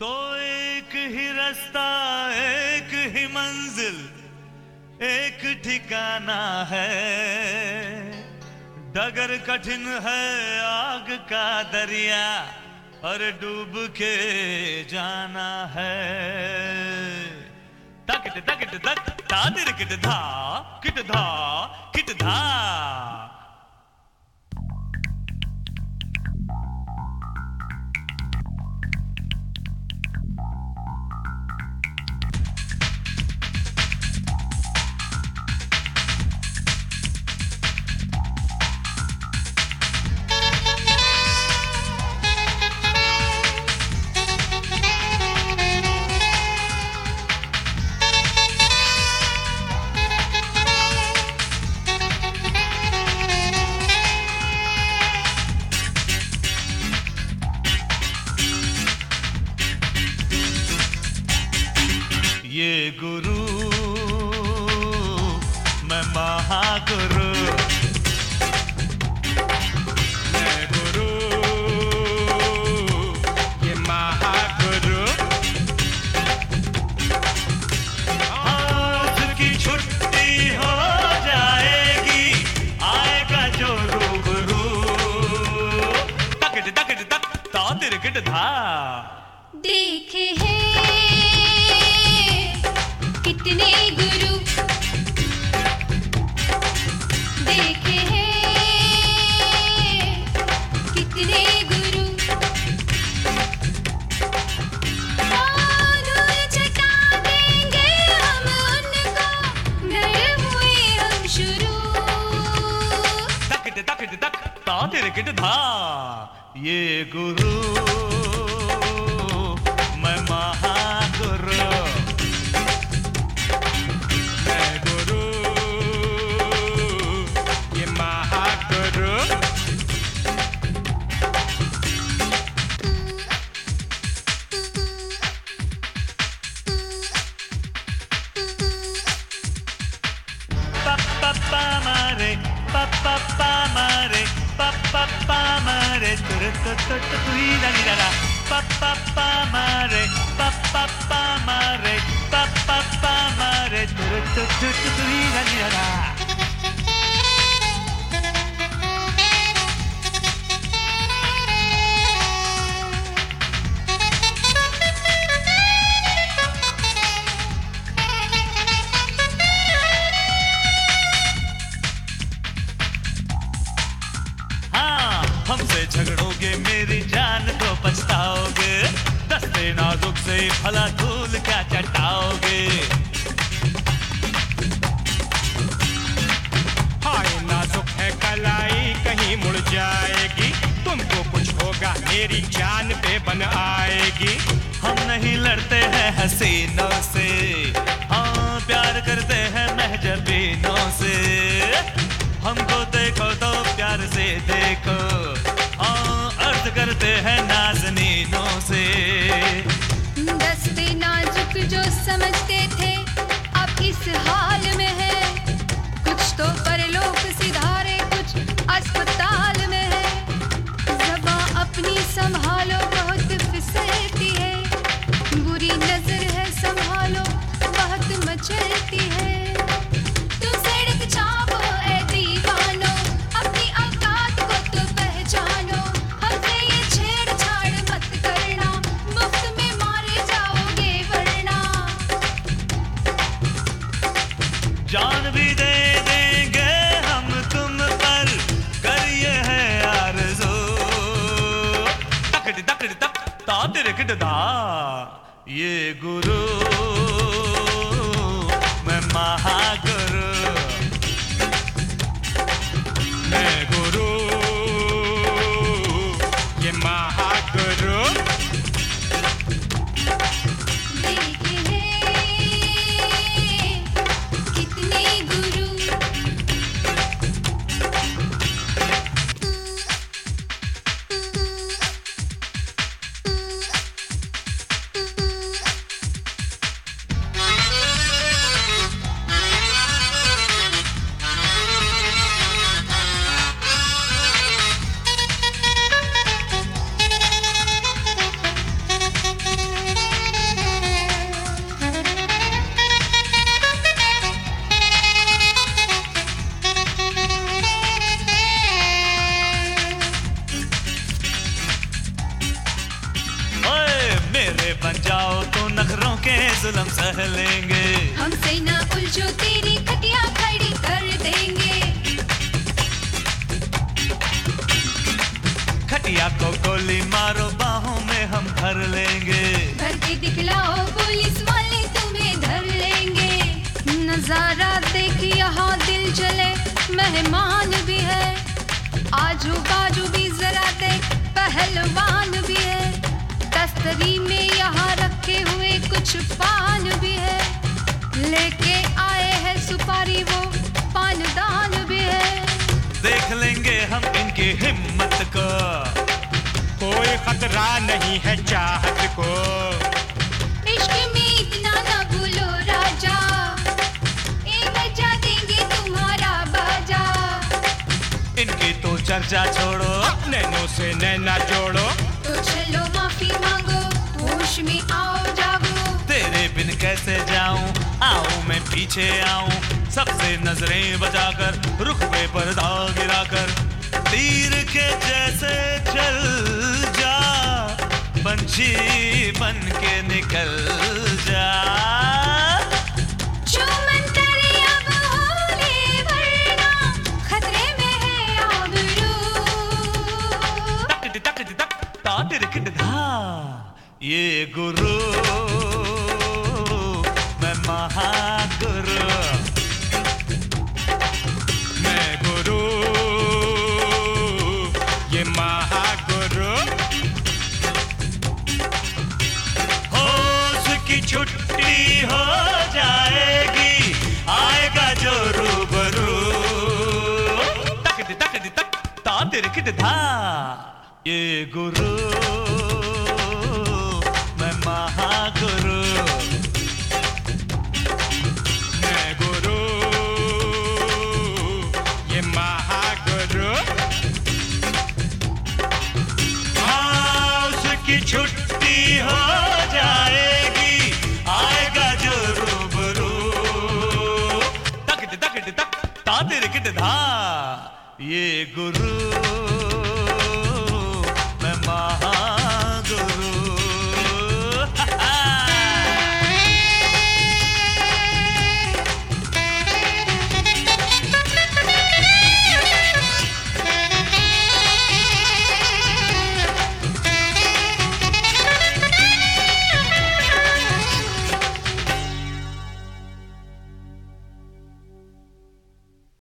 तो एक ही रास्ता, एक ही मंजिल, एक ठिकाना है। डगर कठिन है आग का दरिया और डूब के जाना है। तकट तकट तक तादिर किट धा किट धा किट धा। ये गुरु मैं महागुरु। मैं गुरु महागुरु। की छुट्टी हो जाएगी आएगा तक कितने गुरु देखे हैं। कितने गुरु। दूर चटा देंगे パマレ。パパパマレ。パパパマレ。トゥルトゥトゥトゥイダリララパパパマレ。パパパマレ。नाजुक भला धूल क्या चटाओगे हाय, नाजुक है कलाई, कहीं मुड़ जाएगी। तुमको कुछ होगा, मेरी जान पे बन आएगी। हम नहीं लड़ते हैं हसीनों से। हाँ प्यार करते हैं महजबीनों से। हमको देखो तो प्यार से देखो। समझते थे, अब इस हाल में है। कुछ तो परलोक सिधारे, कुछ अस्पताल में है। जबा अपनी संभालो, बहुत फिसलती है। बुरी नज़र है, संभालो, बहुत मचलती है। जान भी दे देंगे हम तुम पर। करिए है आरज़ू। तकड़ तकड़, तक ता किड़ दा ये गुरु। सह लेंगे हमसे ना उलझो तेरी खटिया खड़ी कर देंगे। खटिया को गोली मारो बाहों में हम भर लेंगे। भर के दिखलाओ पुलिस वाले तुम्हें धर लेंगे। नज़ारा देख यहाँ दिल चले मेहमान भी है। आजू बाजू भी जरा देख पहलवान भी है। तस्तरी में यहाँ रखे हुए कुछ पान भी है। लेके आए हैं सुपारी वो पानदान भी है। देख लेंगे हम इनकी हिम्मत को। कोई खतरा नहीं है चाहत को। इश्क में इतना ना भूलो राजा। बजा देंगे तुम्हारा बाजा। इनकी तो चर्चा छोड़ो नैनों से नैना जोड़ो। तो चलो माफ़ी मांगो, होश में आओ, जागो। तेरे बिन कैसे जाऊँ? आऊँ मैं पीछे आऊँ। सबसे नज़रें बचाकर, रुख पे पर्दा गिराकर। तीर के जैसे चल जा, पंछी बन के निकल जा। ता तिरक धा ये गुरु, मैं महागुरु। मैं गुरु, ये महागुरु। उसकी छुट्टी हो जाएगी, आएगा ता ये गुरु